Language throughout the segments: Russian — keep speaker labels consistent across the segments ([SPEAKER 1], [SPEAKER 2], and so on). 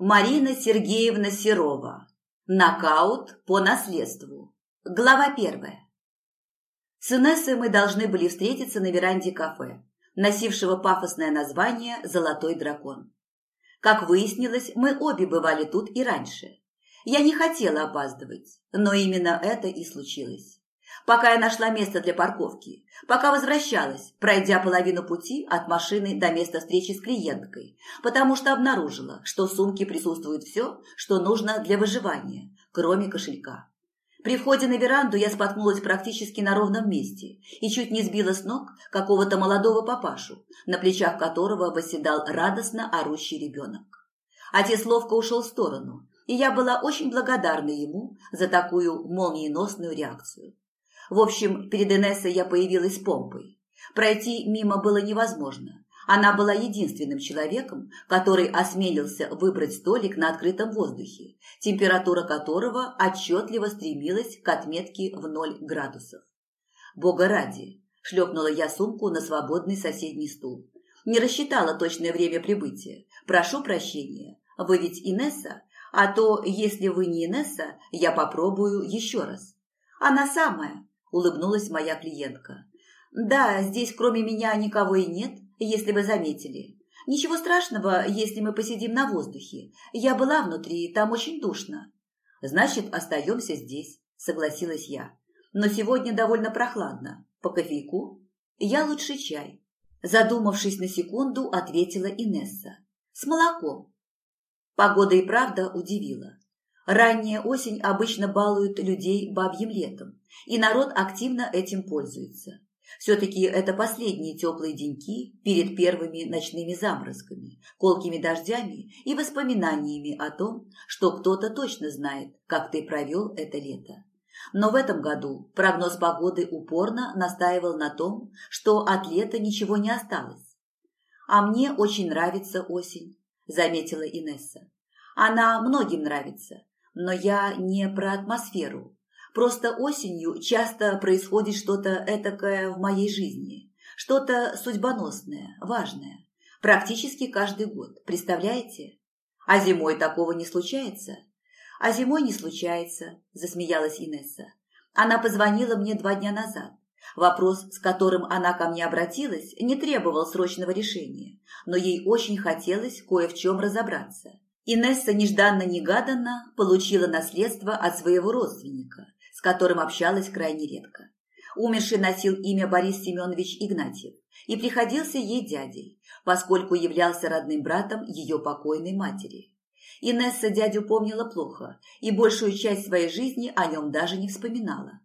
[SPEAKER 1] Марина Сергеевна Серова. Нокаут по наследству. Глава первая. С Инессой мы должны были встретиться на веранде кафе, носившего пафосное название «Золотой дракон». Как выяснилось, мы обе бывали тут и раньше. Я не хотела опаздывать, но именно это и случилось пока я нашла место для парковки, пока возвращалась, пройдя половину пути от машины до места встречи с клиенткой, потому что обнаружила, что в сумке присутствует все, что нужно для выживания, кроме кошелька. При входе на веранду я споткнулась практически на ровном месте и чуть не сбила с ног какого-то молодого папашу, на плечах которого восседал радостно орущий ребенок. Отец ловко ушел в сторону, и я была очень благодарна ему за такую молниеносную реакцию. В общем, перед Инессой я появилась помпой. Пройти мимо было невозможно. Она была единственным человеком, который осмелился выбрать столик на открытом воздухе, температура которого отчетливо стремилась к отметке в ноль градусов. «Бога ради!» – шлепнула я сумку на свободный соседний стул. «Не рассчитала точное время прибытия. Прошу прощения. Вы ведь Инесса? А то, если вы не Инесса, я попробую еще раз». «Она самая», – улыбнулась моя клиентка. «Да, здесь кроме меня никого и нет, если вы заметили. Ничего страшного, если мы посидим на воздухе. Я была внутри, там очень душно». «Значит, остаемся здесь», – согласилась я. «Но сегодня довольно прохладно. По кофейку?» «Я лучше чай». Задумавшись на секунду, ответила Инесса. «С молоком». Погода и правда удивила. Ранняя осень обычно балует людей бабьим летом, и народ активно этим пользуется. Все-таки это последние теплые деньки перед первыми ночными заморозками, колкими дождями и воспоминаниями о том, что кто-то точно знает, как ты провел это лето. Но в этом году прогноз погоды упорно настаивал на том, что от лета ничего не осталось. «А мне очень нравится осень», – заметила Инесса. «Она многим нравится, но я не про атмосферу. Просто осенью часто происходит что-то этакое в моей жизни, что-то судьбоносное, важное. Практически каждый год, представляете? А зимой такого не случается? А зимой не случается, засмеялась Инесса. Она позвонила мне два дня назад. Вопрос, с которым она ко мне обратилась, не требовал срочного решения, но ей очень хотелось кое в чем разобраться. Инесса нежданно-негаданно получила наследство от своего родственника, с которым общалась крайне редко. Умерший носил имя Борис Семенович Игнатьев и приходился ей дядей, поскольку являлся родным братом ее покойной матери. Инесса дядю помнила плохо и большую часть своей жизни о нем даже не вспоминала.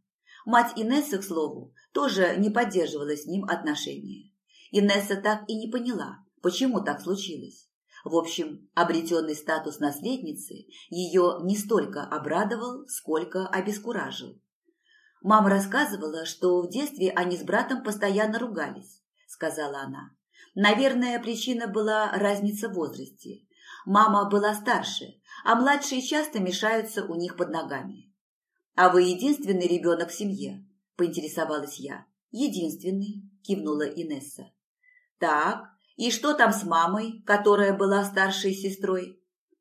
[SPEAKER 1] Мать Инессы, к слову, тоже не поддерживала с ним отношения. Инесса так и не поняла, почему так случилось. В общем, обретенный статус наследницы ее не столько обрадовал, сколько обескуражил. «Мама рассказывала, что в детстве они с братом постоянно ругались», – сказала она. «Наверное, причина была разница в возрасте. Мама была старше, а младшие часто мешаются у них под ногами». «А вы единственный ребенок в семье?» – поинтересовалась я. «Единственный», – кивнула Инесса. «Так, и что там с мамой, которая была старшей сестрой?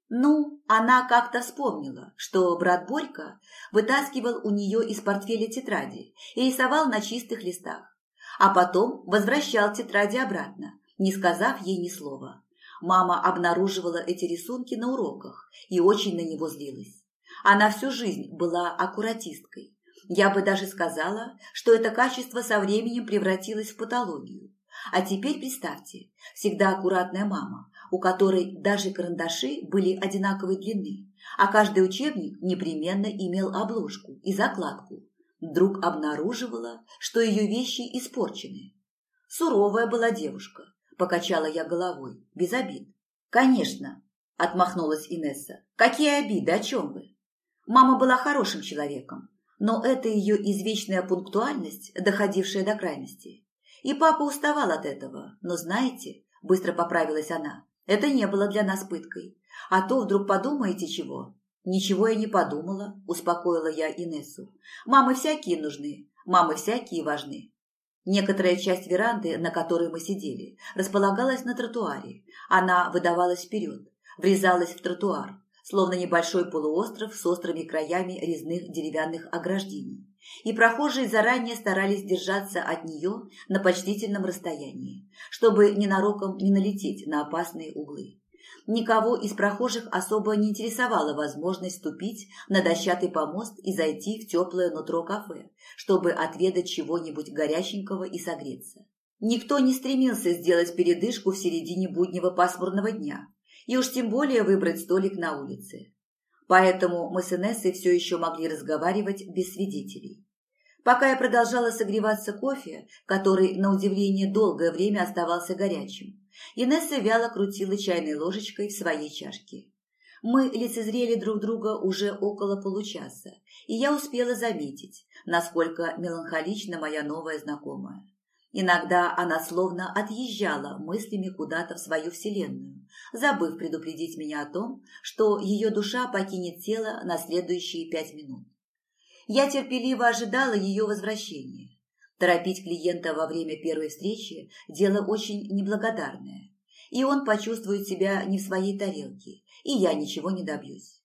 [SPEAKER 1] Ну, она как-то вспомнила, что брат Борька вытаскивал у нее из портфеля тетради и рисовал на чистых листах, а потом возвращал тетради обратно, не сказав ей ни слова. Мама обнаруживала эти рисунки на уроках и очень на него злилась. Она всю жизнь была аккуратисткой. Я бы даже сказала, что это качество со временем превратилось в патологию. А теперь представьте, всегда аккуратная мама, у которой даже карандаши были одинаковой длины, а каждый учебник непременно имел обложку и закладку, вдруг обнаруживала, что ее вещи испорчены. Суровая была девушка, покачала я головой, без обид. Конечно, отмахнулась Инесса. Какие обиды, о чем вы? Мама была хорошим человеком, но это ее извечная пунктуальность, доходившая до крайности. И папа уставал от этого, но знаете, быстро поправилась она, это не было для нас пыткой. А то вдруг подумаете чего? Ничего я не подумала, успокоила я Инессу. Мамы всякие нужны, мамы всякие важны. Некоторая часть веранды, на которой мы сидели, располагалась на тротуаре. Она выдавалась вперед. врезалась в тротуар, словно небольшой полуостров с острыми краями резных деревянных ограждений, и прохожие заранее старались держаться от нее на почтительном расстоянии, чтобы ненароком не налететь на опасные углы. Никого из прохожих особо не интересовала возможность ступить на дощатый помост и зайти в теплое нутро кафе, чтобы отведать чего-нибудь горяченького и согреться. Никто не стремился сделать передышку в середине буднего пасмурного дня, и уж тем более выбрать столик на улице. Поэтому мы с Инессой все еще могли разговаривать без свидетелей. Пока я продолжала согреваться кофе, который, на удивление, долгое время оставался горячим, Инесса вяло крутила чайной ложечкой в своей чашке. Мы лицезрели друг друга уже около получаса, и я успела заметить, насколько меланхолична моя новая знакомая. Иногда она словно отъезжала мыслями куда-то в свою вселенную, забыв предупредить меня о том, что ее душа покинет тело на следующие пять минут. Я терпеливо ожидала ее возвращения. Торопить клиента во время первой встречи – дело очень неблагодарное. И он почувствует себя не в своей тарелке, и я ничего не добьюсь.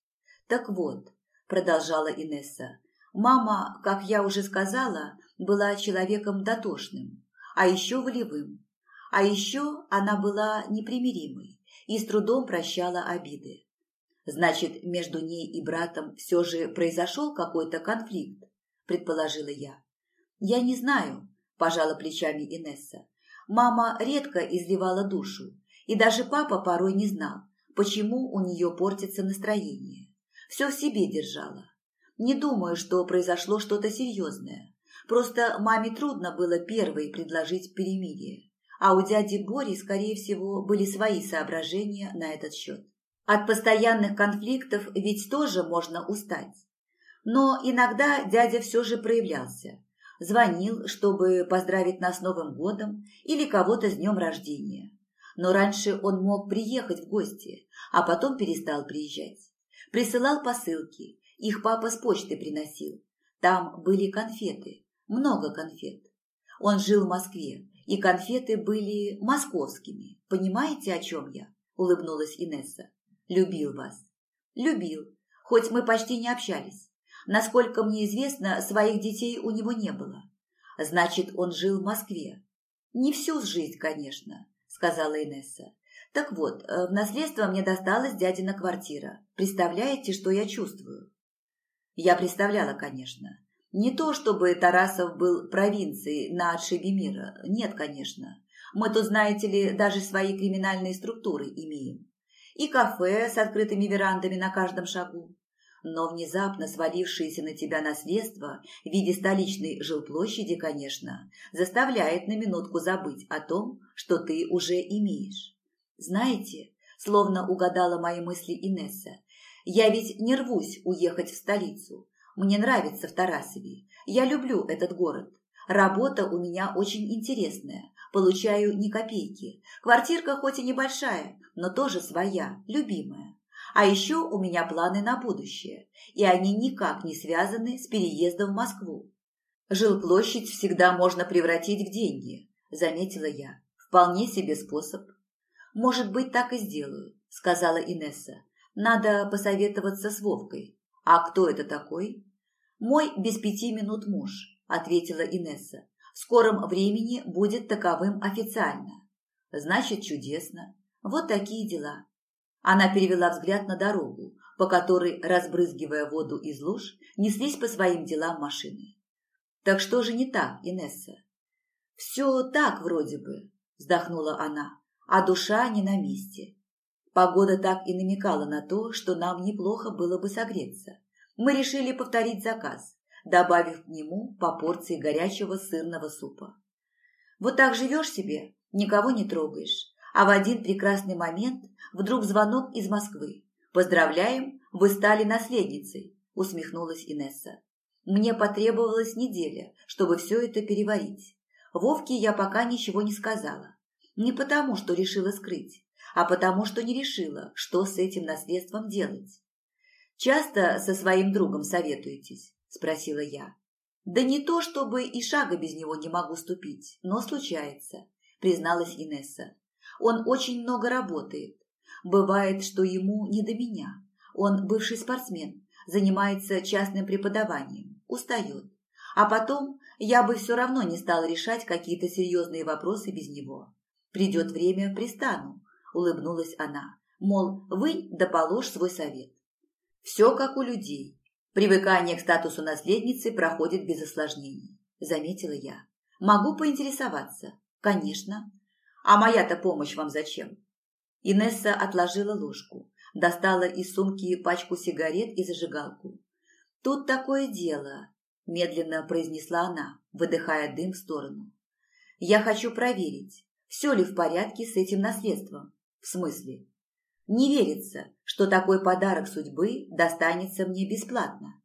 [SPEAKER 1] Так вот, продолжала Инесса, мама, как я уже сказала, была человеком дотошным, а еще волевым. А еще она была непримиримой и с трудом прощала обиды. Значит, между ней и братом все же произошел какой-то конфликт, предположила я. Я не знаю, пожала плечами Инесса. Мама редко изливала душу, и даже папа порой не знал, почему у нее портится настроение. Все в себе держала. Не думаю, что произошло что-то серьезное. Просто маме трудно было первой предложить перемирие, а у дяди Бори, скорее всего, были свои соображения на этот счет. От постоянных конфликтов ведь тоже можно устать. Но иногда дядя все же проявлялся. Звонил, чтобы поздравить нас с Новым годом или кого-то с днем рождения. Но раньше он мог приехать в гости, а потом перестал приезжать. Присылал посылки, их папа с почты приносил. Там были конфеты, много конфет. Он жил в Москве, и конфеты были московскими. Понимаете, о чем я? Улыбнулась Инесса. Любил вас. Любил, хоть мы почти не общались. Насколько мне известно, своих детей у него не было. Значит, он жил в Москве. Не всю жизнь, конечно, сказала Инесса. Так вот, э, в наследство мне досталась дядина квартира. Представляете, что я чувствую? Я представляла, конечно. Не то, чтобы Тарасов был провинцией на отшибе мира. Нет, конечно. Мы тут, знаете ли, даже свои криминальные структуры имеем. И кафе с открытыми верандами на каждом шагу. Но внезапно свалившееся на тебя наследство в виде столичной жилплощади, конечно, заставляет на минутку забыть о том, что ты уже имеешь. Знаете, словно угадала мои мысли Инесса, я ведь не рвусь уехать в столицу, мне нравится в Тарасове. Я люблю этот город. Работа у меня очень интересная. Получаю ни копейки. Квартирка хоть и небольшая, но тоже своя, любимая. А еще у меня планы на будущее, и они никак не связаны с переездом в Москву. Жилплощадь всегда можно превратить в деньги, заметила я. Вполне себе способ. Может быть, так и сделаю, сказала Инесса. Надо посоветоваться с Вовкой. А кто это такой? «Мой без пяти минут муж», – ответила Инесса. «В скором времени будет таковым официально». «Значит, чудесно. Вот такие дела». Она перевела взгляд на дорогу, по которой, разбрызгивая воду из луж, неслись по своим делам машины. «Так что же не так, Инесса?» «Все так вроде бы», – вздохнула она, – «а душа не на месте». Погода так и намекала на то, что нам неплохо было бы согреться мы решили повторить заказ, добавив к нему по порции горячего сырного супа. Вот так живешь себе, никого не трогаешь, а в один прекрасный момент вдруг звонок из Москвы. «Поздравляем, вы стали наследницей», – усмехнулась Инесса. Мне потребовалась неделя, чтобы все это переварить. Вовке я пока ничего не сказала. Не потому, что решила скрыть, а потому, что не решила, что с этим наследством делать. «Часто со своим другом советуетесь?» – спросила я. «Да не то, чтобы и шага без него не могу ступить, но случается», – призналась Инесса. «Он очень много работает. Бывает, что ему не до меня. Он бывший спортсмен, занимается частным преподаванием, устает. А потом я бы все равно не стала решать какие-то серьезные вопросы без него. Придет время, пристану, улыбнулась она. Мол, вы да положь свой совет. Все как у людей. Привыкание к статусу наследницы проходит без осложнений, заметила я. Могу поинтересоваться? Конечно. А моя-то помощь вам зачем? Инесса отложила ложку, достала из сумки пачку сигарет и зажигалку. Тут такое дело, медленно произнесла она, выдыхая дым в сторону. Я хочу проверить, все ли в порядке с этим наследством. В смысле? Не верится, что такой подарок судьбы достанется мне бесплатно.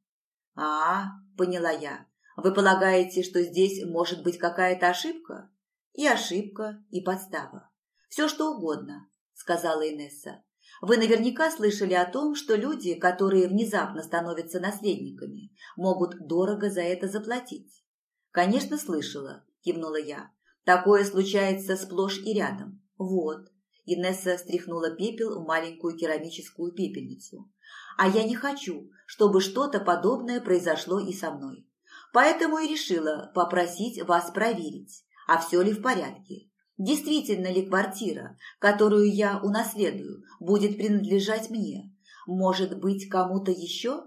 [SPEAKER 1] А, поняла я. Вы полагаете, что здесь может быть какая-то ошибка? И ошибка, и подстава. Все что угодно, сказала Инесса. Вы наверняка слышали о том, что люди, которые внезапно становятся наследниками, могут дорого за это заплатить. Конечно, слышала, кивнула я. Такое случается сплошь и рядом. Вот. Инесса стряхнула пепел в маленькую керамическую пепельницу. А я не хочу, чтобы что-то подобное произошло и со мной. Поэтому и решила попросить вас проверить, а все ли в порядке. Действительно ли квартира, которую я унаследую, будет принадлежать мне? Может быть, кому-то еще?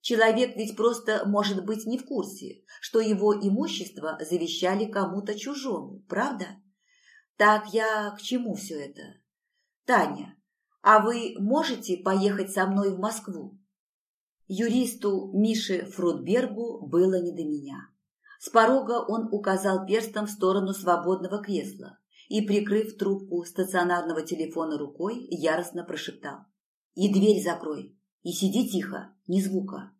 [SPEAKER 1] Человек ведь просто может быть не в курсе, что его имущество завещали кому-то чужому, правда? Так я к чему все это? Таня, а вы можете поехать со мной в Москву? Юристу Мише Фрудбергу было не до меня. С порога он указал перстом в сторону свободного кресла и, прикрыв трубку стационарного телефона рукой, яростно прошептал. «И дверь закрой, и сиди тихо, ни звука».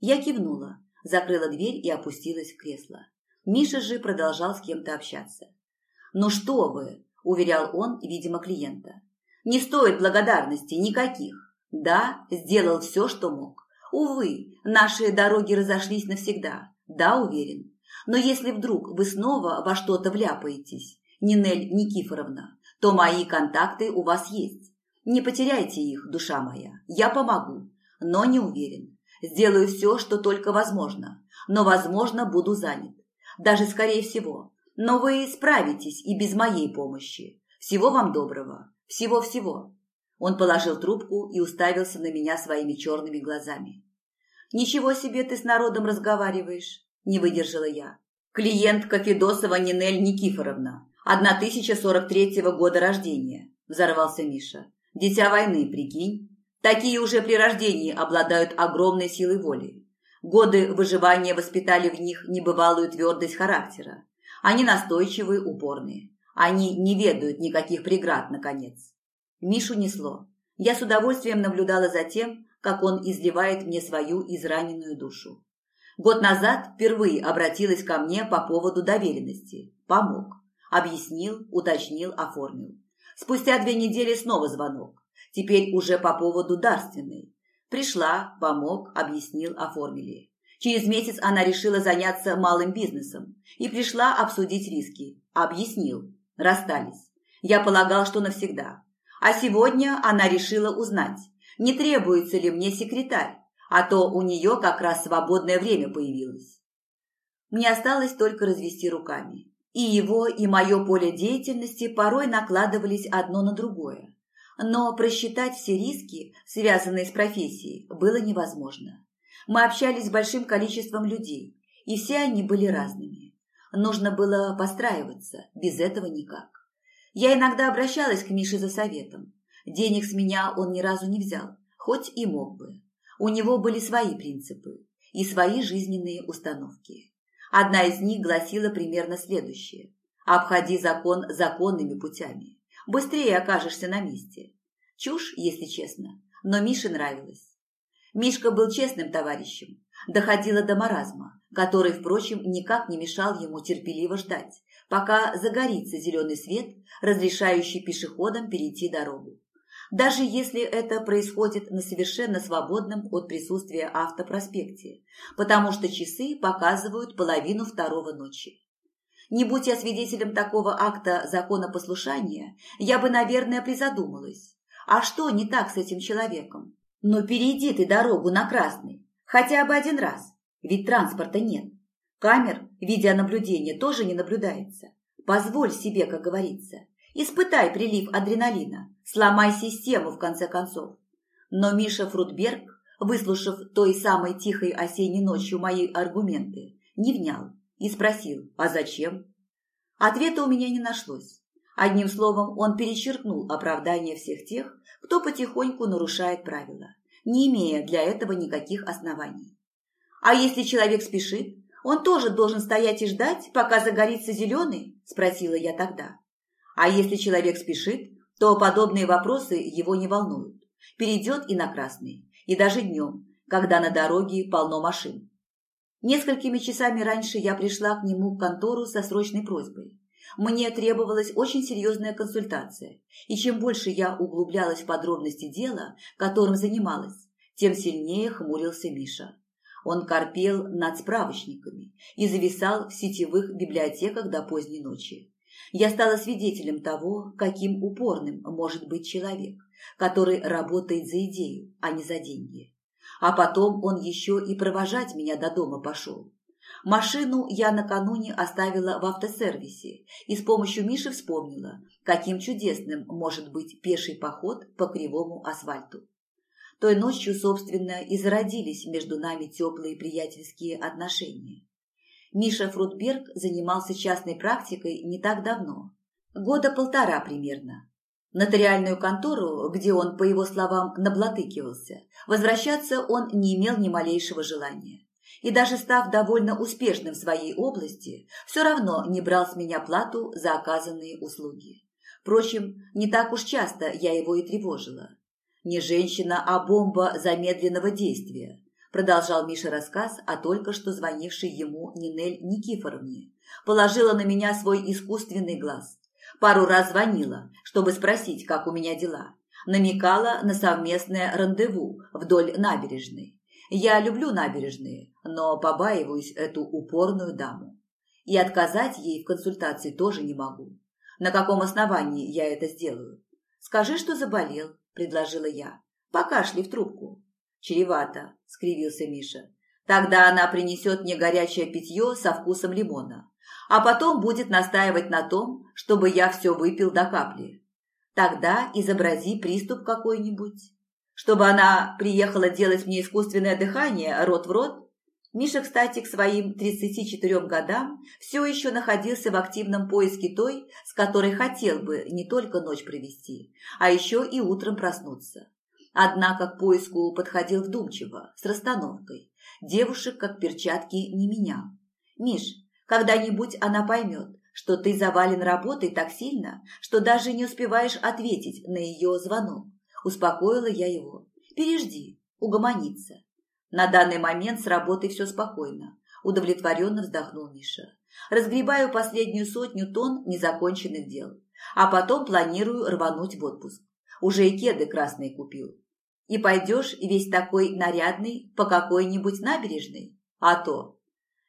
[SPEAKER 1] Я кивнула, закрыла дверь и опустилась в кресло. Миша же продолжал с кем-то общаться. «Ну что вы!» – уверял он, видимо, клиента. «Не стоит благодарности никаких. Да, сделал все, что мог. Увы, наши дороги разошлись навсегда. Да, уверен. Но если вдруг вы снова во что-то вляпаетесь, Нинель Никифоровна, то мои контакты у вас есть. Не потеряйте их, душа моя. Я помогу, но не уверен. Сделаю все, что только возможно, но, возможно, буду занят. Даже скорее всего. Но вы справитесь и без моей помощи. Всего вам доброго. Всего-всего. Он положил трубку и уставился на меня своими черными глазами. «Ничего себе ты с народом разговариваешь», – не выдержала я. «Клиентка Федосова Нинель Никифоровна, 1043 года рождения», – взорвался Миша. «Дитя войны, прикинь. Такие уже при рождении обладают огромной силой воли. Годы выживания воспитали в них небывалую твердость характера. Они настойчивые, упорные. Они не ведают никаких преград, наконец. Мишу несло. Я с удовольствием наблюдала за тем, как он изливает мне свою израненную душу. Год назад впервые обратилась ко мне по поводу доверенности. Помог. Объяснил, уточнил, оформил. Спустя две недели снова звонок. Теперь уже по поводу дарственной. Пришла, помог, объяснил, оформили. Через месяц она решила заняться малым бизнесом и пришла обсудить риски. Объяснил. Расстались. Я полагал, что навсегда. А сегодня она решила узнать, не требуется ли мне секретарь, а то у нее как раз свободное время появилось. Мне осталось только развести руками. И его, и мое поле деятельности порой накладывались одно на другое. Но просчитать все риски, связанные с профессией, было невозможно. Мы общались с большим количеством людей, и все они были разными. Нужно было постраиваться, без этого никак. Я иногда обращалась к Мише за советом. Денег с меня он ни разу не взял, хоть и мог бы. У него были свои принципы и свои жизненные установки. Одна из них гласила примерно следующее. Обходи закон законными путями. Быстрее окажешься на месте. Чушь, если честно, но Мише нравилось. Мишка был честным товарищем. Доходило до маразма, который, впрочем, никак не мешал ему терпеливо ждать, пока загорится зеленый свет, разрешающий пешеходам перейти дорогу даже если это происходит на совершенно свободном от присутствия автопроспекте, потому что часы показывают половину второго ночи. Не будь я свидетелем такого акта законопослушания, я бы, наверное, призадумалась. А что не так с этим человеком? Ну, перейди ты дорогу на красный, хотя бы один раз, ведь транспорта нет. Камер видеонаблюдения тоже не наблюдается. Позволь себе, как говорится. Испытай прилив адреналина, сломай систему, в конце концов. Но Миша Фрутберг, выслушав той самой тихой осенней ночью мои аргументы, не внял и спросил, а зачем? Ответа у меня не нашлось. Одним словом, он перечеркнул оправдание всех тех, кто потихоньку нарушает правила, не имея для этого никаких оснований. А если человек спешит, он тоже должен стоять и ждать, пока загорится зеленый? Спросила я тогда. А если человек спешит, то подобные вопросы его не волнуют. Перейдет и на красный, и даже днем, когда на дороге полно машин. Несколькими часами раньше я пришла к нему в контору со срочной просьбой. Мне требовалась очень серьезная консультация, и чем больше я углублялась в подробности дела, которым занималась, тем сильнее хмурился Миша. Он корпел над справочниками и зависал в сетевых библиотеках до поздней ночи. Я стала свидетелем того, каким упорным может быть человек, который работает за идею, а не за деньги. А потом он еще и провожать меня до дома пошел. Машину я накануне оставила в автосервисе и с помощью Миши вспомнила, каким чудесным может быть пеший поход по кривому асфальту. Той ночью, собственно, и зародились между нами теплые приятельские отношения. Миша Фрутберг занимался частной практикой не так давно, года полтора примерно, нотариальную контору, где он, по его словам, наблатыкивался, возвращаться он не имел ни малейшего желания. И даже став довольно успешным в своей области, все равно не брал с меня плату за оказанные услуги. Впрочем, не так уж часто я его и тревожила. Не женщина, а бомба замедленного действия, продолжал Миша рассказ о только что звонившей ему Нинель Никифоровне. Положила на меня свой искусственный глаз Пару раз звонила, чтобы спросить, как у меня дела. Намекала на совместное рандеву вдоль набережной. Я люблю набережные, но побаиваюсь эту упорную даму. И отказать ей в консультации тоже не могу. На каком основании я это сделаю? Скажи, что заболел, предложила я. Покашли в трубку. Чревато, скривился Миша. Тогда она принесет мне горячее питье со вкусом лимона а потом будет настаивать на том, чтобы я все выпил до капли. Тогда изобрази приступ какой-нибудь. Чтобы она приехала делать мне искусственное дыхание рот в рот. Миша, кстати, к своим 34 годам все еще находился в активном поиске той, с которой хотел бы не только ночь провести, а еще и утром проснуться. Однако к поиску подходил вдумчиво, с расстановкой. Девушек, как перчатки, не менял. «Миш, когда-нибудь она поймет, что ты завален работой так сильно, что даже не успеваешь ответить на ее звонок. Успокоила я его. Пережди, угомониться. На данный момент с работой все спокойно. Удовлетворенно вздохнул Миша. Разгребаю последнюю сотню тонн незаконченных дел. А потом планирую рвануть в отпуск. Уже и кеды красные купил. И пойдешь весь такой нарядный по какой-нибудь набережной? А то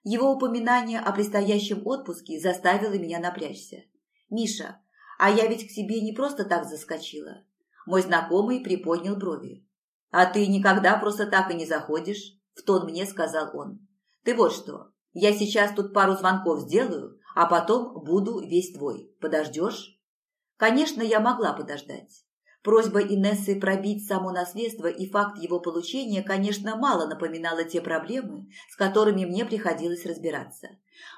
[SPEAKER 1] его упоминание о предстоящем отпуске заставило меня напрячься. «Миша, а я ведь к себе не просто так заскочила». Мой знакомый приподнял брови. «А ты никогда просто так и не заходишь?» – в тон мне сказал он. «Ты вот что, я сейчас тут пару звонков сделаю, а потом буду весь твой. Подождешь?» Конечно, я могла подождать. Просьба Инессы пробить само наследство и факт его получения, конечно, мало напоминала те проблемы, с которыми мне приходилось разбираться.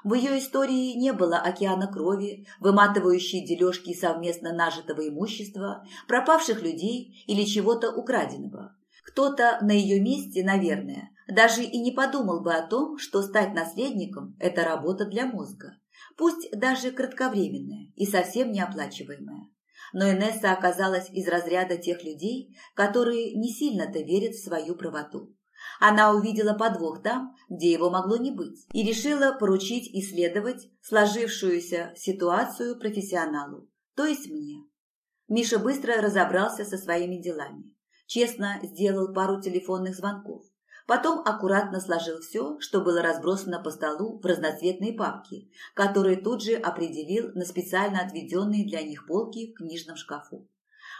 [SPEAKER 1] В ее истории не было океана крови, выматывающей дележки совместно нажитого имущества, пропавших людей или чего-то украденного. Кто-то на ее месте, наверное, даже и не подумал бы о том, что стать наследником – это работа для мозга, пусть даже кратковременная и совсем неоплачиваемая но Инесса оказалась из разряда тех людей, которые не сильно-то верят в свою правоту. Она увидела подвох там, где его могло не быть, и решила поручить исследовать сложившуюся ситуацию профессионалу, то есть мне. Миша быстро разобрался со своими делами. Честно сделал пару телефонных звонков. Потом аккуратно сложил все, что было разбросано по столу в разноцветные папки, которые тут же определил на специально отведенные для них полки в книжном шкафу.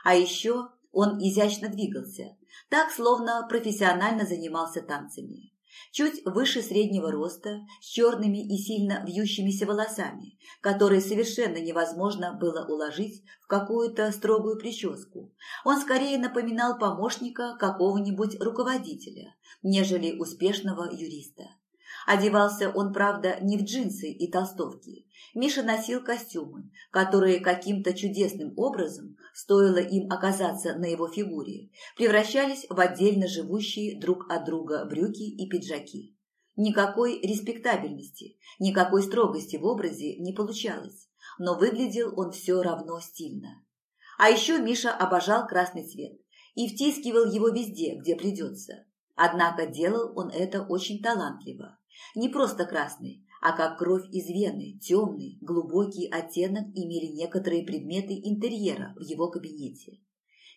[SPEAKER 1] А еще Он изящно двигался, так, словно профессионально занимался танцами. Чуть выше среднего роста, с черными и сильно вьющимися волосами, которые совершенно невозможно было уложить в какую-то строгую прическу. Он скорее напоминал помощника какого-нибудь руководителя, нежели успешного юриста. Одевался он, правда, не в джинсы и толстовки. Миша носил костюмы, которые каким-то чудесным образом, стоило им оказаться на его фигуре, превращались в отдельно живущие друг от друга брюки и пиджаки. Никакой респектабельности, никакой строгости в образе не получалось, но выглядел он все равно стильно. А еще Миша обожал красный цвет и втискивал его везде, где придется. Однако делал он это очень талантливо. Не просто красный, а как кровь из вены, темный, глубокий оттенок имели некоторые предметы интерьера в его кабинете.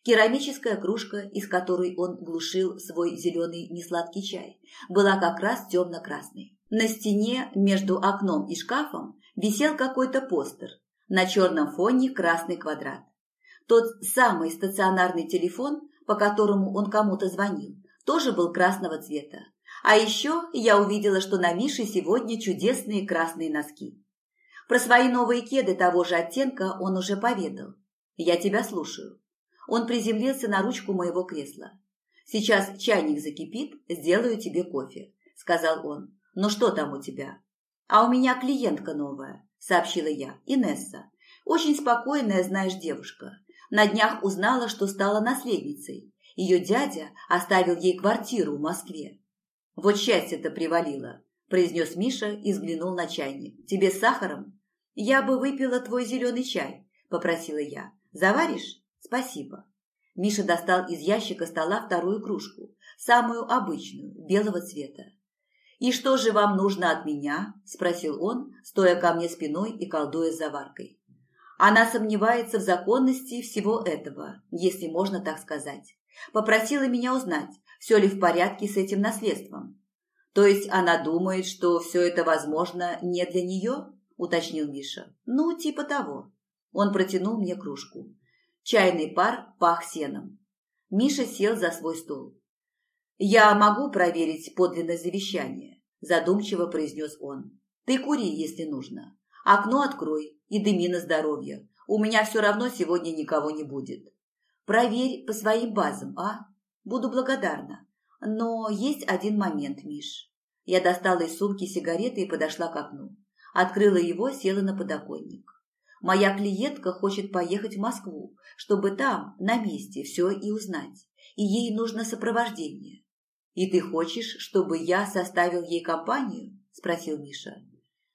[SPEAKER 1] Керамическая кружка, из которой он глушил свой зеленый несладкий чай, была как раз темно-красной. На стене между окном и шкафом висел какой-то постер, на черном фоне красный квадрат. Тот самый стационарный телефон, по которому он кому-то звонил, тоже был красного цвета, а еще я увидела, что на Мише сегодня чудесные красные носки. Про свои новые кеды того же оттенка он уже поведал. Я тебя слушаю. Он приземлился на ручку моего кресла. Сейчас чайник закипит, сделаю тебе кофе, сказал он. Ну что там у тебя? А у меня клиентка новая, сообщила я, Инесса. Очень спокойная, знаешь, девушка. На днях узнала, что стала наследницей. Ее дядя оставил ей квартиру в Москве. «Вот счастье-то привалило», – произнес Миша и взглянул на чайник. «Тебе с сахаром?» «Я бы выпила твой зеленый чай», – попросила я. «Заваришь?» «Спасибо». Миша достал из ящика стола вторую кружку, самую обычную, белого цвета. «И что же вам нужно от меня?» – спросил он, стоя ко мне спиной и колдуя с заваркой. Она сомневается в законности всего этого, если можно так сказать. Попросила меня узнать, все ли в порядке с этим наследством. То есть она думает, что все это, возможно, не для нее? Уточнил Миша. Ну, типа того. Он протянул мне кружку. Чайный пар пах сеном. Миша сел за свой стол. «Я могу проверить подлинность завещания», – задумчиво произнес он. «Ты кури, если нужно. Окно открой и дыми на здоровье. У меня все равно сегодня никого не будет. Проверь по своим базам, а? Буду благодарна. Но есть один момент, Миш. Я достала из сумки сигареты и подошла к окну. Открыла его, села на подоконник. Моя клиентка хочет поехать в Москву, чтобы там, на месте, все и узнать. И ей нужно сопровождение. «И ты хочешь, чтобы я составил ей компанию?» – спросил Миша.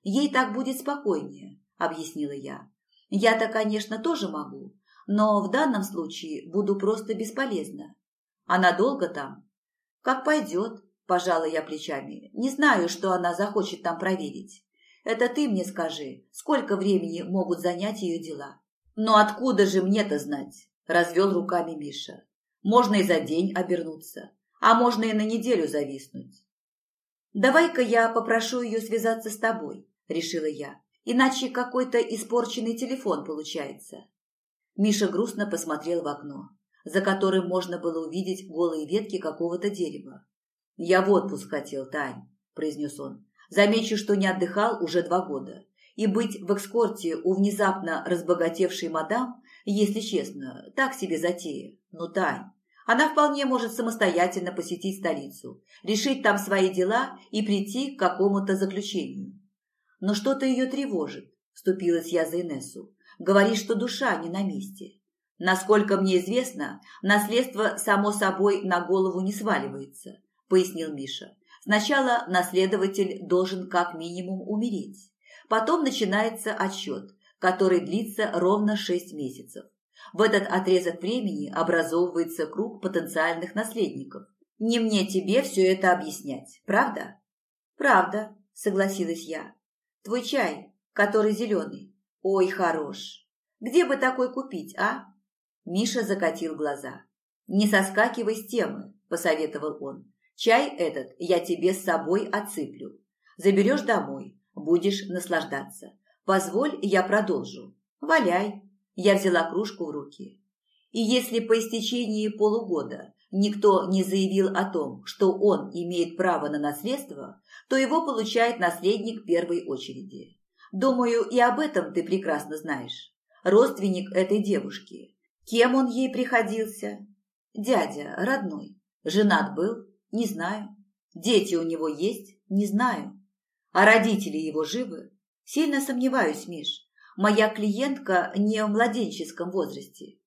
[SPEAKER 1] «Ей так будет спокойнее», – объяснила я. «Я-то, конечно, тоже могу, но в данном случае буду просто бесполезна. Она долго там? Как пойдет, пожала я плечами. Не знаю, что она захочет там проверить. Это ты мне скажи, сколько времени могут занять ее дела. Но откуда же мне-то знать? Развел руками Миша. Можно и за день обернуться, а можно и на неделю зависнуть. Давай-ка я попрошу ее связаться с тобой, решила я. Иначе какой-то испорченный телефон получается. Миша грустно посмотрел в окно за которым можно было увидеть голые ветки какого-то дерева. «Я в отпуск хотел, Тань», – произнес он. «Замечу, что не отдыхал уже два года. И быть в экскорте у внезапно разбогатевшей мадам, если честно, так себе затея. Но, Тань, она вполне может самостоятельно посетить столицу, решить там свои дела и прийти к какому-то заключению. Но что-то ее тревожит, вступилась я за Инессу. Говорит, что душа не на месте. Насколько мне известно, наследство само собой на голову не сваливается, пояснил Миша. Сначала наследователь должен как минимум умереть. Потом начинается отсчет, который длится ровно шесть месяцев. В этот отрезок времени образовывается круг потенциальных наследников. Не мне тебе все это объяснять, правда? Правда, согласилась я. Твой чай, который зеленый. Ой, хорош. Где бы такой купить, а? Миша закатил глаза. «Не соскакивай с темы», – посоветовал он. «Чай этот я тебе с собой отсыплю. Заберешь домой, будешь наслаждаться. Позволь, я продолжу. Валяй». Я взяла кружку в руки. И если по истечении полугода никто не заявил о том, что он имеет право на наследство, то его получает наследник первой очереди. Думаю, и об этом ты прекрасно знаешь. Родственник этой девушки. Кем он ей приходился? Дядя, родной. Женат был? Не знаю. Дети у него есть? Не знаю. А родители его живы? Сильно сомневаюсь, Миш. Моя клиентка не в младенческом возрасте.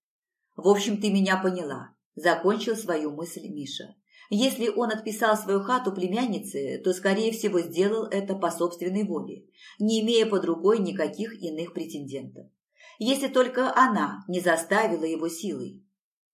[SPEAKER 1] В общем, ты меня поняла. Закончил свою мысль Миша. Если он отписал свою хату племяннице, то, скорее всего, сделал это по собственной воле, не имея под рукой никаких иных претендентов. Если только она не заставила его силой.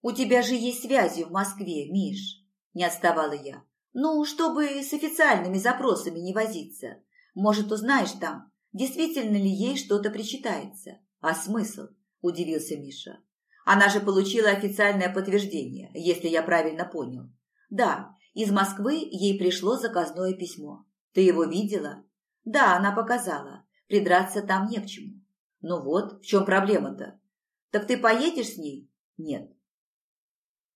[SPEAKER 1] «У тебя же есть связи в Москве, Миш», – не отставала я. «Ну, чтобы с официальными запросами не возиться. Может, узнаешь там, действительно ли ей что-то причитается. А смысл?» – удивился Миша. «Она же получила официальное подтверждение, если я правильно понял. Да, из Москвы ей пришло заказное письмо. Ты его видела? Да, она показала. Придраться там не к чему. Ну вот, в чем проблема-то? Так ты поедешь с ней? Нет.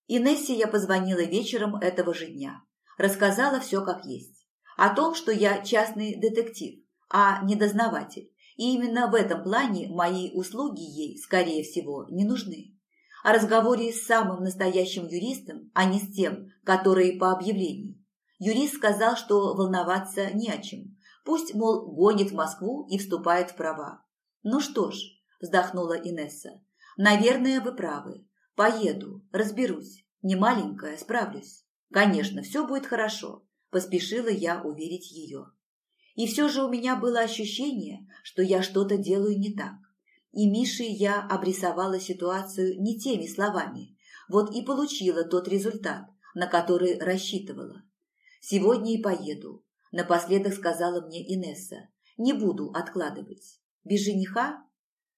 [SPEAKER 1] Инессе я позвонила вечером этого же дня. Рассказала все как есть. О том, что я частный детектив, а не дознаватель. И именно в этом плане мои услуги ей, скорее всего, не нужны о разговоре с самым настоящим юристом, а не с тем, который по объявлению. Юрист сказал, что волноваться не о чем. Пусть, мол, гонит в Москву и вступает в права. Ну что ж, вздохнула Инесса, наверное, вы правы. Поеду, разберусь. Не маленькая, справлюсь. Конечно, все будет хорошо, поспешила я уверить ее. И все же у меня было ощущение, что я что-то делаю не так. И Мише я обрисовала ситуацию не теми словами, вот и получила тот результат, на который рассчитывала. «Сегодня и поеду», – напоследок сказала мне Инесса. «Не буду откладывать. Без жениха?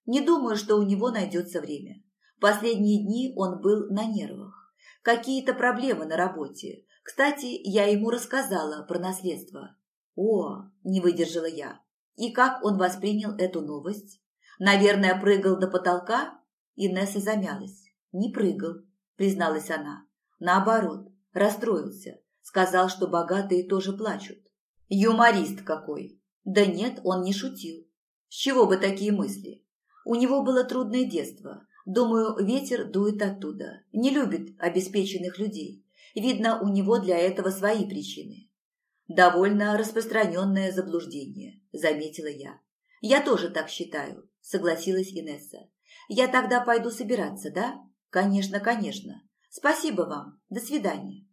[SPEAKER 1] Не думаю, что у него найдется время. Последние дни он был на нервах. Какие-то проблемы на работе. Кстати, я ему рассказала про наследство». «О!» – не выдержала я. «И как он воспринял эту новость?» Наверное, прыгал до потолка?» Инесса замялась. «Не прыгал», призналась она. «Наоборот, расстроился. Сказал, что богатые тоже плачут». «Юморист какой!» «Да нет, он не шутил. С чего бы такие мысли? У него было трудное детство. Думаю, ветер дует оттуда. Не любит обеспеченных людей. Видно, у него для этого свои причины. Довольно распространенное заблуждение, заметила я. Я тоже так считаю согласилась Инесса. «Я тогда пойду собираться, да?» «Конечно, конечно. Спасибо вам. До свидания».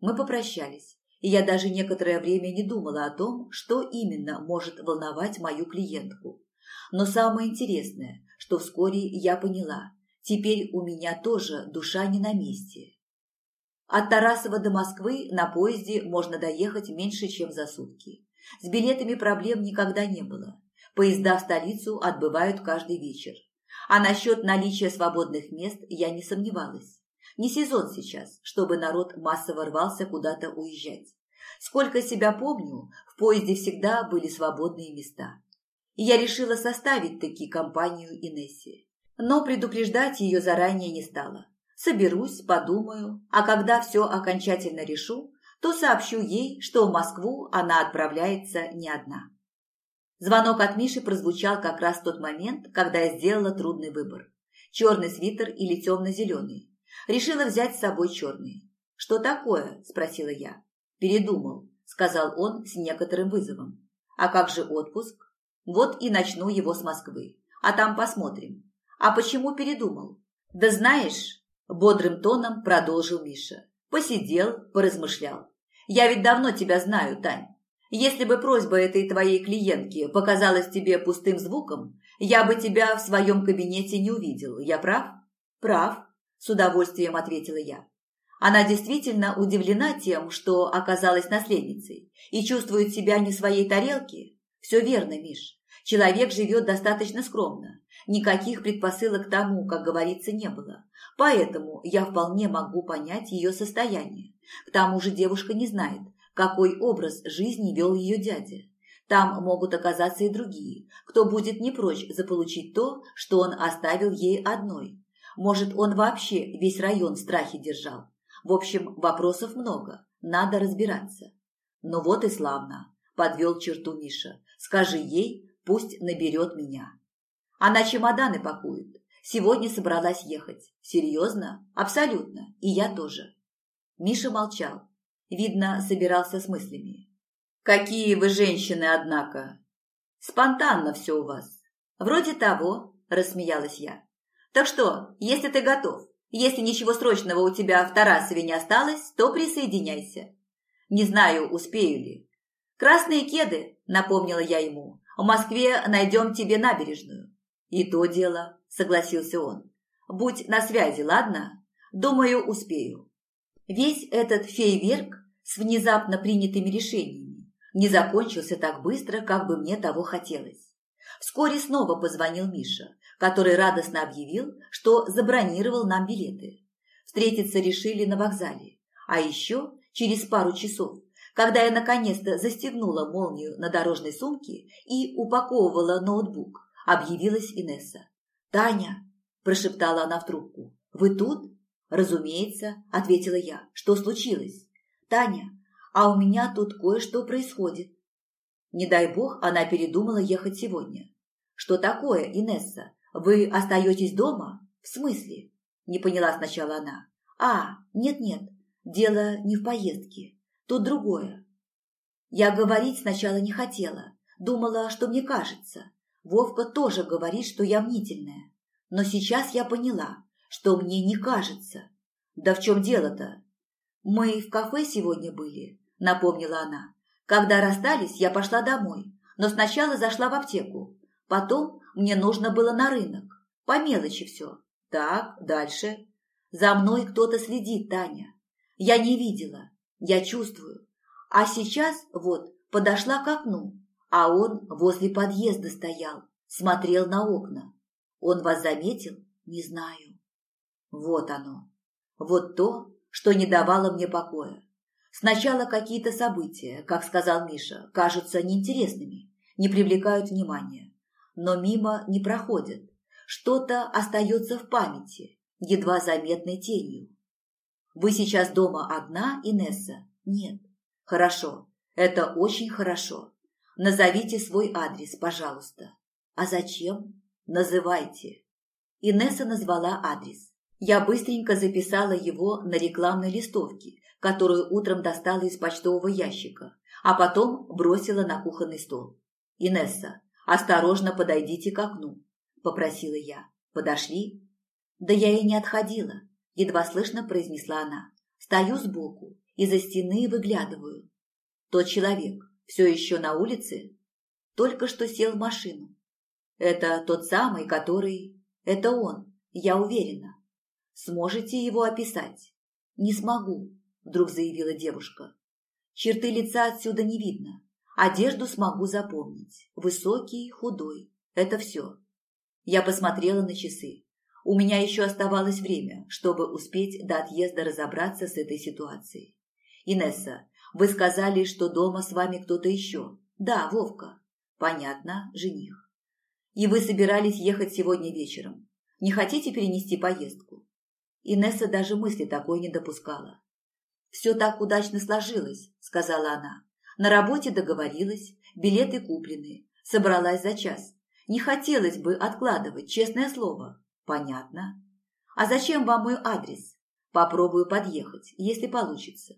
[SPEAKER 1] Мы попрощались, и я даже некоторое время не думала о том, что именно может волновать мою клиентку. Но самое интересное, что вскоре я поняла, теперь у меня тоже душа не на месте. От Тарасова до Москвы на поезде можно доехать меньше, чем за сутки. С билетами проблем никогда не было. Поезда в столицу отбывают каждый вечер. А насчет наличия свободных мест я не сомневалась. Не сезон сейчас, чтобы народ массово рвался куда-то уезжать. Сколько себя помню, в поезде всегда были свободные места. И я решила составить таки компанию Инессе. Но предупреждать ее заранее не стала. Соберусь, подумаю, а когда все окончательно решу, то сообщу ей, что в Москву она отправляется не одна. Звонок от Миши прозвучал как раз в тот момент, когда я сделала трудный выбор. Черный свитер или темно-зеленый. Решила взять с собой черный. «Что такое?» – спросила я. «Передумал», – сказал он с некоторым вызовом. «А как же отпуск?» «Вот и начну его с Москвы. А там посмотрим». «А почему передумал?» «Да знаешь», – бодрым тоном продолжил Миша. «Посидел, поразмышлял. Я ведь давно тебя знаю, Тань. Если бы просьба этой твоей клиентки показалась тебе пустым звуком, я бы тебя в своем кабинете не увидел. Я прав? Прав, с удовольствием ответила я. Она действительно удивлена тем, что оказалась наследницей и чувствует себя не своей тарелке. Все верно, Миш. Человек живет достаточно скромно. Никаких предпосылок тому, как говорится, не было. Поэтому я вполне могу понять ее состояние. К тому же девушка не знает, какой образ жизни вел ее дядя. Там могут оказаться и другие, кто будет не прочь заполучить то, что он оставил ей одной. Может, он вообще весь район в страхе держал. В общем, вопросов много, надо разбираться. Ну вот и славно, подвел черту Миша. Скажи ей, пусть наберет меня. Она чемоданы пакует. Сегодня собралась ехать. Серьезно? Абсолютно. И я тоже. Миша молчал. Видно, собирался с мыслями. Какие вы женщины, однако. Спонтанно все у вас. Вроде того, рассмеялась я. Так что, если ты готов, если ничего срочного у тебя в Тарасове не осталось, то присоединяйся. Не знаю, успею ли. Красные кеды, напомнила я ему. В Москве найдем тебе набережную. И то дело, согласился он. Будь на связи, ладно? Думаю, успею. Весь этот фейверк с внезапно принятыми решениями не закончился так быстро, как бы мне того хотелось. Вскоре снова позвонил Миша, который радостно объявил, что забронировал нам билеты. Встретиться решили на вокзале. А еще через пару часов, когда я наконец-то застегнула молнию на дорожной сумке и упаковывала ноутбук, объявилась Инесса. «Таня!» – прошептала она в трубку. «Вы тут?» «Разумеется», – ответила я. «Что случилось?» «Таня, а у меня тут кое-что происходит». Не дай бог, она передумала ехать сегодня. «Что такое, Инесса? Вы остаетесь дома? В смысле?» Не поняла сначала она. «А, нет-нет, дело не в поездке. Тут другое. Я говорить сначала не хотела. Думала, что мне кажется. Вовка тоже говорит, что я мнительная. Но сейчас я поняла, что мне не кажется. Да в чем дело-то? Мы в кафе сегодня были, напомнила она. Когда расстались, я пошла домой, но сначала зашла в аптеку. Потом мне нужно было на рынок. По мелочи все. Так, дальше. За мной кто-то следит, Таня. Я не видела, я чувствую. А сейчас вот подошла к окну, а он возле подъезда стоял, смотрел на окна. Он вас заметил? Не знаю. Вот оно. Вот то, что не давало мне покоя. Сначала какие-то события, как сказал Миша, кажутся неинтересными, не привлекают внимания. Но мимо не проходят. Что-то остается в памяти, едва заметной тенью. Вы сейчас дома одна, Инесса? Нет. Хорошо. Это очень хорошо. Назовите свой адрес, пожалуйста. А зачем? Называйте. Инесса назвала адрес. Я быстренько записала его на рекламной листовке, которую утром достала из почтового ящика, а потом бросила на кухонный стол. «Инесса, осторожно подойдите к окну», – попросила я. «Подошли?» «Да я и не отходила», – едва слышно произнесла она. «Стою сбоку, и за стены выглядываю. Тот человек все еще на улице? Только что сел в машину. Это тот самый, который... Это он, я уверена. Сможете его описать? Не смогу, вдруг заявила девушка. Черты лица отсюда не видно. Одежду смогу запомнить. Высокий, худой. Это все. Я посмотрела на часы. У меня еще оставалось время, чтобы успеть до отъезда разобраться с этой ситуацией. «Инесса, вы сказали, что дома с вами кто-то еще?» «Да, Вовка». «Понятно, жених». «И вы собирались ехать сегодня вечером. Не хотите перенести поездку?» Инесса даже мысли такой не допускала. «Все так удачно сложилось», — сказала она. «На работе договорилась, билеты куплены, собралась за час. Не хотелось бы откладывать, честное слово». «Понятно. А зачем вам мой адрес? Попробую подъехать, если получится.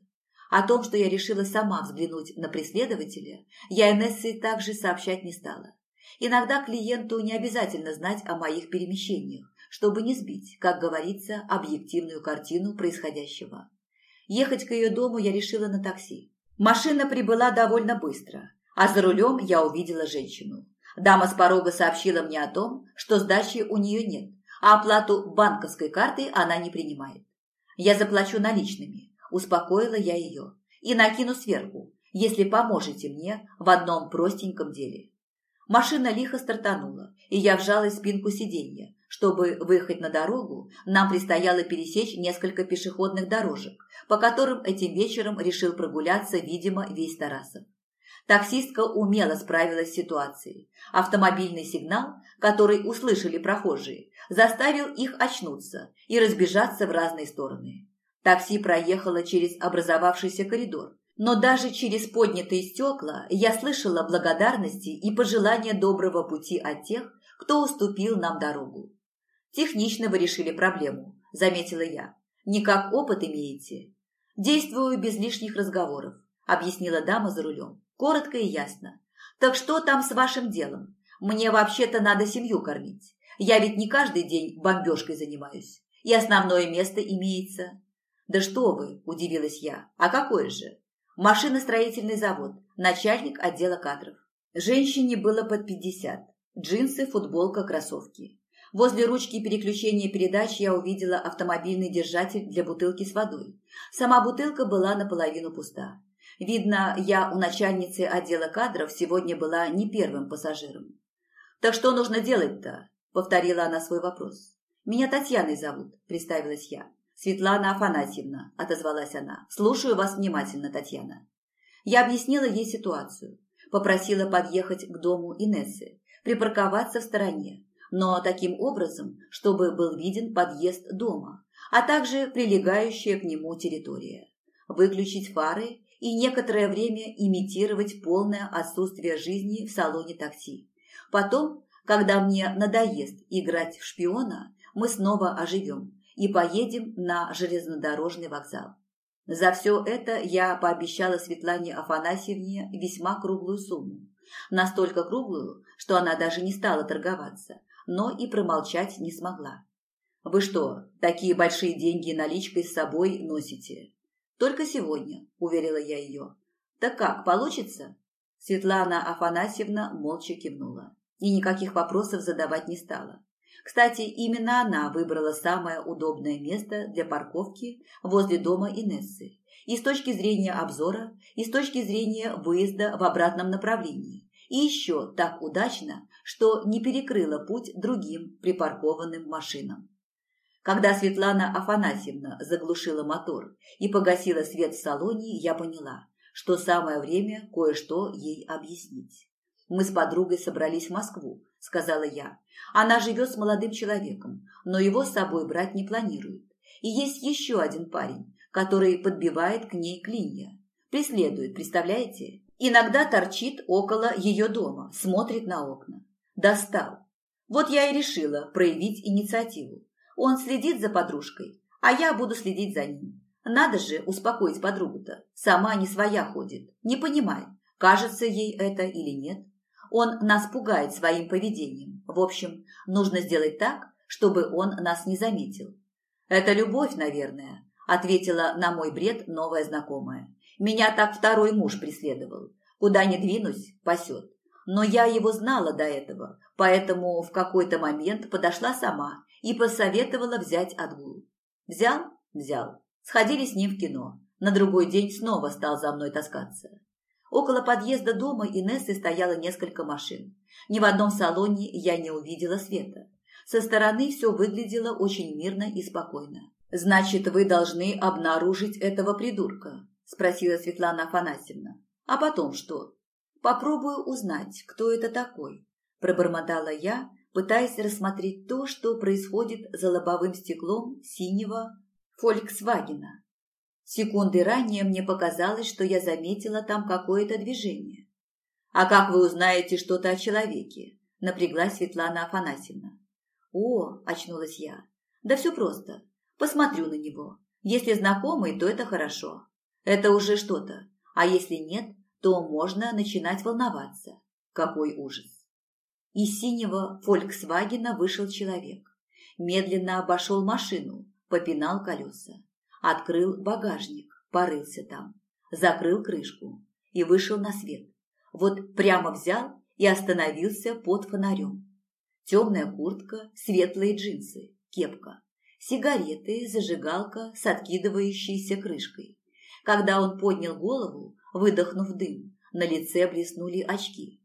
[SPEAKER 1] О том, что я решила сама взглянуть на преследователя, я Инессе также сообщать не стала. Иногда клиенту не обязательно знать о моих перемещениях, чтобы не сбить, как говорится, объективную картину происходящего. Ехать к ее дому я решила на такси. Машина прибыла довольно быстро, а за рулем я увидела женщину. Дама с порога сообщила мне о том, что сдачи у нее нет, а оплату банковской карты она не принимает. Я заплачу наличными, успокоила я ее, и накину сверху, если поможете мне в одном простеньком деле. Машина лихо стартанула, и я вжалась в спинку сиденья. Чтобы выехать на дорогу, нам предстояло пересечь несколько пешеходных дорожек, по которым этим вечером решил прогуляться, видимо, весь Тарасов. Таксистка умело справилась с ситуацией. Автомобильный сигнал, который услышали прохожие, заставил их очнуться и разбежаться в разные стороны. Такси проехало через образовавшийся коридор, но даже через поднятые стекла я слышала благодарности и пожелания доброго пути от тех, кто уступил нам дорогу. «Технично вы решили проблему», – заметила я. «Не как опыт имеете?» «Действую без лишних разговоров», – объяснила дама за рулем. Коротко и ясно. Так что там с вашим делом? Мне вообще-то надо семью кормить. Я ведь не каждый день бомбежкой занимаюсь. И основное место имеется. Да что вы, удивилась я. А какое же? Машиностроительный завод, начальник отдела кадров. Женщине было под пятьдесят. Джинсы, футболка, кроссовки. Возле ручки переключения передач я увидела автомобильный держатель для бутылки с водой. Сама бутылка была наполовину пуста. Видно, я у начальницы отдела кадров сегодня была не первым пассажиром. «Так что нужно делать-то?» – повторила она свой вопрос. «Меня Татьяной зовут», – представилась я. «Светлана Афанасьевна», – отозвалась она. «Слушаю вас внимательно, Татьяна». Я объяснила ей ситуацию. Попросила подъехать к дому Инессы, припарковаться в стороне, но таким образом, чтобы был виден подъезд дома, а также прилегающая к нему территория. Выключить фары и некоторое время имитировать полное отсутствие жизни в салоне такси. Потом, когда мне надоест играть в шпиона, мы снова оживем и поедем на железнодорожный вокзал. За все это я пообещала Светлане Афанасьевне весьма круглую сумму. Настолько круглую, что она даже не стала торговаться, но и промолчать не смогла. «Вы что, такие большие деньги наличкой с собой носите?» «Только сегодня», – уверила я ее. «Так как, получится?» Светлана Афанасьевна молча кивнула и никаких вопросов задавать не стала. Кстати, именно она выбрала самое удобное место для парковки возле дома Инессы. И с точки зрения обзора, и с точки зрения выезда в обратном направлении. И еще так удачно, что не перекрыла путь другим припаркованным машинам. Когда Светлана Афанасьевна заглушила мотор и погасила свет в салоне, я поняла, что самое время кое-что ей объяснить. «Мы с подругой собрались в Москву», – сказала я. «Она живет с молодым человеком, но его с собой брать не планирует. И есть еще один парень, который подбивает к ней клинья. Преследует, представляете? Иногда торчит около ее дома, смотрит на окна. Достал. Вот я и решила проявить инициативу. Он следит за подружкой, а я буду следить за ним. Надо же успокоить подругу-то. Сама не своя ходит, не понимает, кажется ей это или нет. Он нас пугает своим поведением. В общем, нужно сделать так, чтобы он нас не заметил. «Это любовь, наверное», – ответила на мой бред новая знакомая. «Меня так второй муж преследовал. Куда ни двинусь, пасет. Но я его знала до этого, поэтому в какой-то момент подошла сама и посоветовала взять отгул. Взял? Взял. Сходили с ним в кино. На другой день снова стал за мной таскаться. Около подъезда дома Инессы стояло несколько машин. Ни в одном салоне я не увидела света. Со стороны все выглядело очень мирно и спокойно. «Значит, вы должны обнаружить этого придурка?» – спросила Светлана Афанасьевна. «А потом что?» «Попробую узнать, кто это такой», – пробормотала я, пытаясь рассмотреть то, что происходит за лобовым стеклом синего «Фольксвагена». Секунды ранее мне показалось, что я заметила там какое-то движение. «А как вы узнаете что-то о человеке?» – напряглась Светлана Афанасьевна. «О!» – очнулась я. «Да все просто. Посмотрю на него. Если знакомый, то это хорошо. Это уже что-то. А если нет, то можно начинать волноваться. Какой ужас!» Из синего «Фольксвагена» вышел человек. Медленно обошел машину, попинал колеса. Открыл багажник, порылся там. Закрыл крышку и вышел на свет. Вот прямо взял и остановился под фонарем. Темная куртка, светлые джинсы, кепка, сигареты, зажигалка с откидывающейся крышкой. Когда он поднял голову, выдохнув дым, на лице блеснули очки.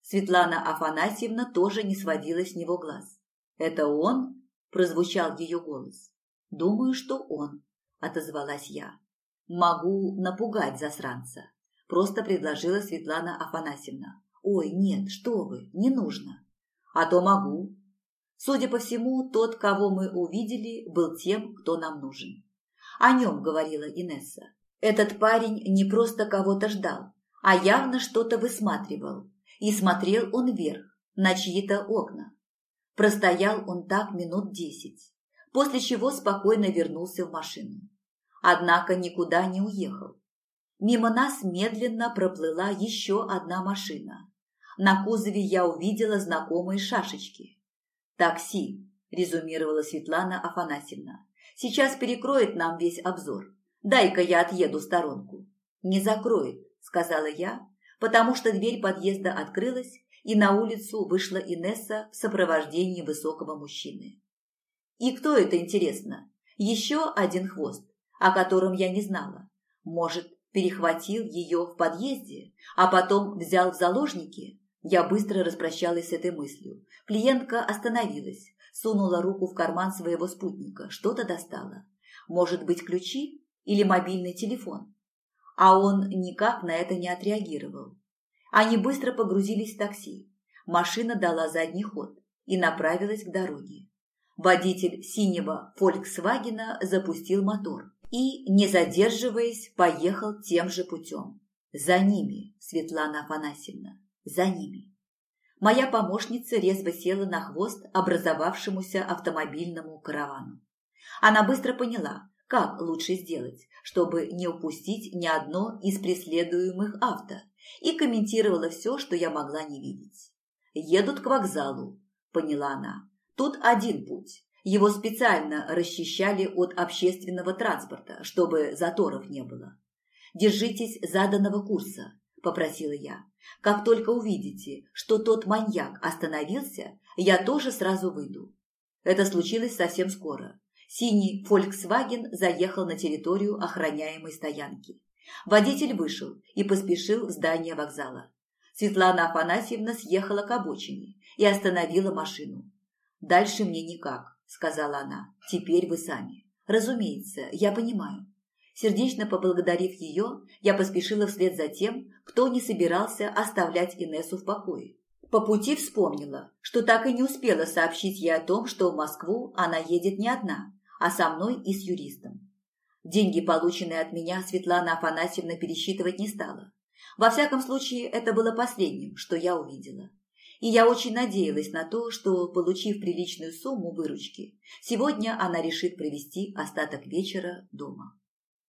[SPEAKER 1] Светлана Афанасьевна тоже не сводила с него глаз. «Это он?» – прозвучал ее голос. «Думаю, что он», – отозвалась я. «Могу напугать засранца. просто предложила Светлана Афанасьевна. Ой, нет, что вы, не нужно. А то могу. Судя по всему, тот, кого мы увидели, был тем, кто нам нужен. О нем говорила Инесса. Этот парень не просто кого-то ждал, а явно что-то высматривал. И смотрел он вверх, на чьи-то окна. Простоял он так минут десять, после чего спокойно вернулся в машину. Однако никуда не уехал. Мимо нас медленно проплыла еще одна машина. На кузове я увидела знакомые шашечки. «Такси», – резюмировала Светлана Афанасьевна. «Сейчас перекроет нам весь обзор. Дай-ка я отъеду в сторонку». «Не закроет», – сказала я, потому что дверь подъезда открылась, и на улицу вышла Инесса в сопровождении высокого мужчины. И кто это, интересно? Еще один хвост, о котором я не знала. Может, перехватил ее в подъезде, а потом взял в заложники? Я быстро распрощалась с этой мыслью. Клиентка остановилась, сунула руку в карман своего спутника, что-то достала. Может быть, ключи или мобильный телефон? А он никак на это не отреагировал. Они быстро погрузились в такси. Машина дала задний ход и направилась к дороге. Водитель синего «Фольксвагена» запустил мотор и, не задерживаясь, поехал тем же путем. За ними, Светлана Афанасьевна, за ними. Моя помощница резво села на хвост образовавшемуся автомобильному каравану. Она быстро поняла, как лучше сделать, чтобы не упустить ни одно из преследуемых авто, и комментировала все, что я могла не видеть. «Едут к вокзалу», – поняла она. «Тут один путь. Его специально расчищали от общественного транспорта, чтобы заторов не было. Держитесь заданного курса, попросила я. Как только увидите, что тот маньяк остановился, я тоже сразу выйду. Это случилось совсем скоро. Синий Volkswagen заехал на территорию охраняемой стоянки. Водитель вышел и поспешил в здание вокзала. Светлана Афанасьевна съехала к обочине и остановила машину. «Дальше мне никак», – сказала она. «Теперь вы сами». «Разумеется, я понимаю. Сердечно поблагодарив ее, я поспешила вслед за тем, кто не собирался оставлять Инессу в покое. По пути вспомнила, что так и не успела сообщить ей о том, что в Москву она едет не одна, а со мной и с юристом. Деньги, полученные от меня, Светлана Афанасьевна пересчитывать не стала. Во всяком случае, это было последним, что я увидела. И я очень надеялась на то, что, получив приличную сумму выручки, сегодня она решит провести остаток вечера дома.